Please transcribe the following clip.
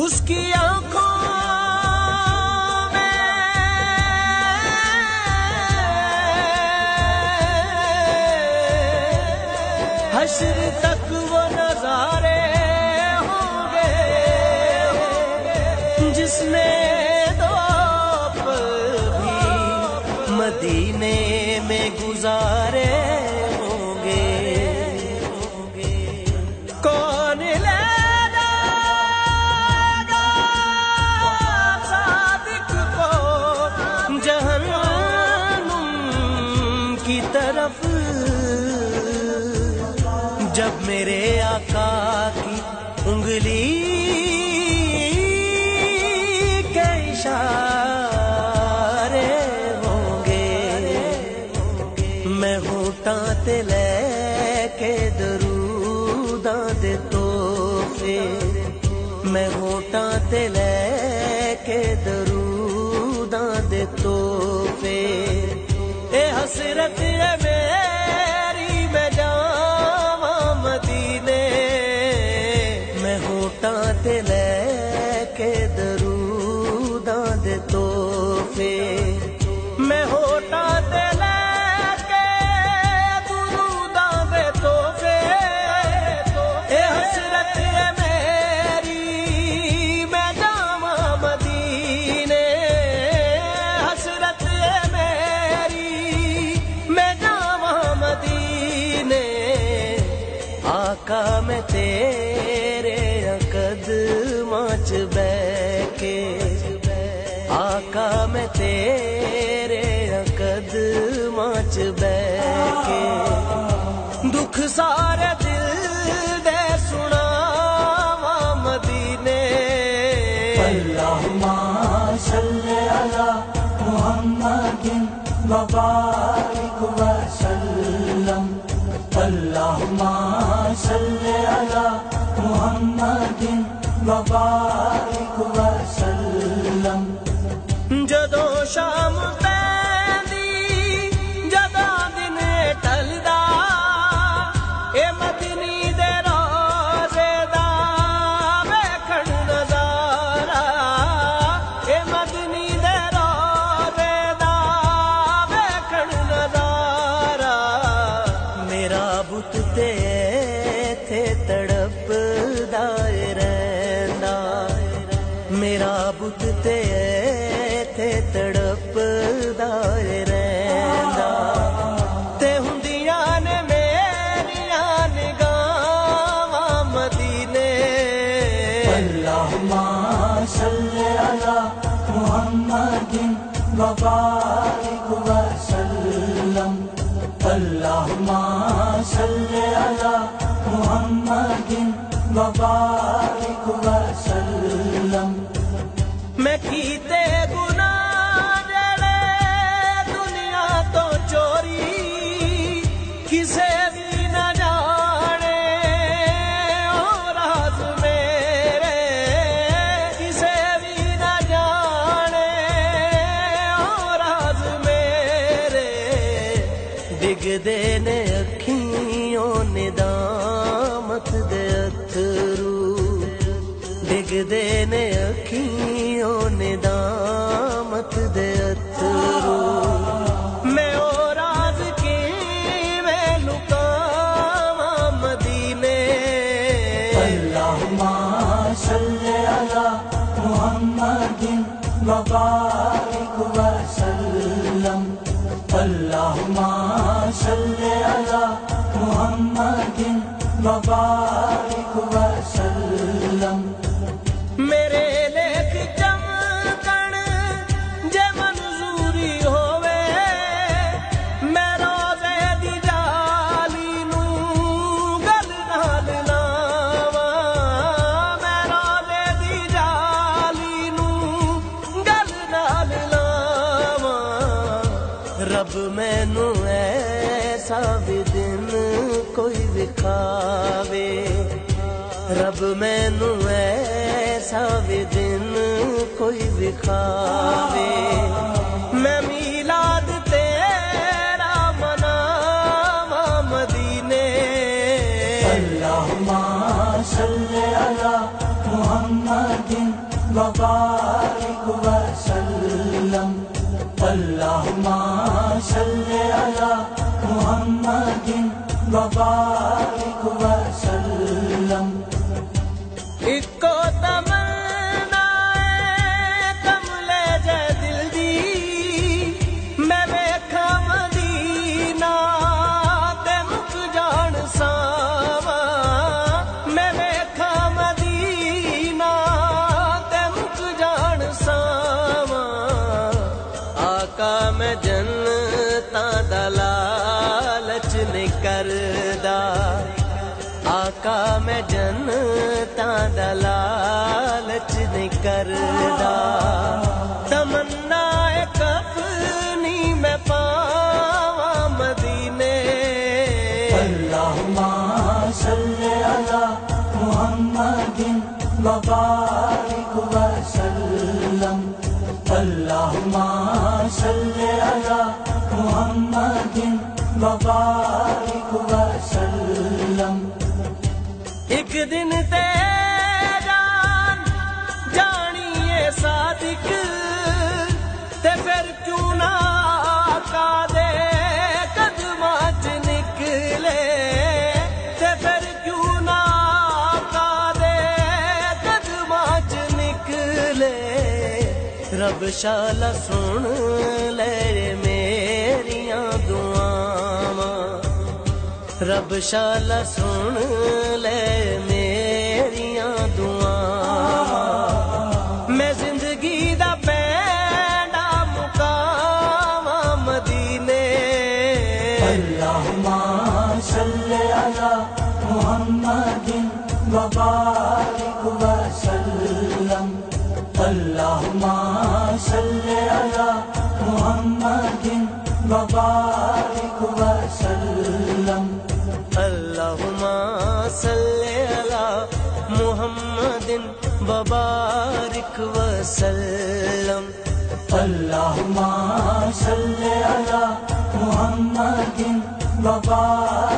اس کی آنکھوں میں حشر تک مدینے میں گزارے ہوں گے۔ کون لے گا صادق کو؟ جہنم کی طرف۔ جب میرے آقا کی انگلی دروداں دے آقا میں تیرے قدماں چ بہ کے دکھ سارے دل دے سنا مدینے۔ اللهم صل على محمد وبارك وسلم۔ اللهم صل على محمد وبارك وسلم میرا بت تے تھے تڑپ دائے رہندا۔ تے ہندیاں نے میریاں نگاواں مدینے۔ اللهم صل على محمد وبارك وسلم۔ اللهم صل على محمد وبارك وسلم. میں کیتے گناہ جڑے دنیا تو چوری، کسے بھی نہ جانے راز میرے، کسے بھی نہ جانے راز میرے۔ ڈگ دے دے نے اکھیوں ندامت دے اترو میں او راز کی میں لکاواں مدینے۔ اللهم صل على محمد وبارك وسلم۔ اللهم صل على محمد وبارك وسلم کوئی دکھاوے۔ رب میں ایسا سب دن کوئی دکھاوے۔ میں میلاد تیرا منا مدینے۔ اللہ معاشے اللہ محمد بابائی اللہ ماں اللہ محمد وبارك کردہ آقا میں جنتا دلالچ نہیں کردہ تمنا کفنی میں پاوا مدینے اللہم صلی اللہ محمد مبارک وسلم اللہم صلی اللہ محمد ਵਬਾਰਿਕ ਵਸੱਲਮ ਤੇ ਜਾਨ ਜਾਣੀਏ ਤੇ ਫਿਰ ਕਿਉਂ ਨਾ ਕਾਦੇ ਕਦਮਾਂ ਚ ਨਿਕਲੇ? ਤੇ ਫਿਰ ਕਿਉਂ ਨਾ ਕਾਦੇ ਕਦਮਾਂ ਚ ਨਿਕਲੇ? ਰੱਬ ਸ਼ਾਲਾ ਸੁਣ رب شالا سن لے میریاں دعا میں زندگی دا پیڑا مقام مدینے اللہ صلی اللہ محمد وبارک وسلم اللہم صلی اللہ محمد وبارک وسلم وبارک وسلم۔ اللهم صل على محمد وبارك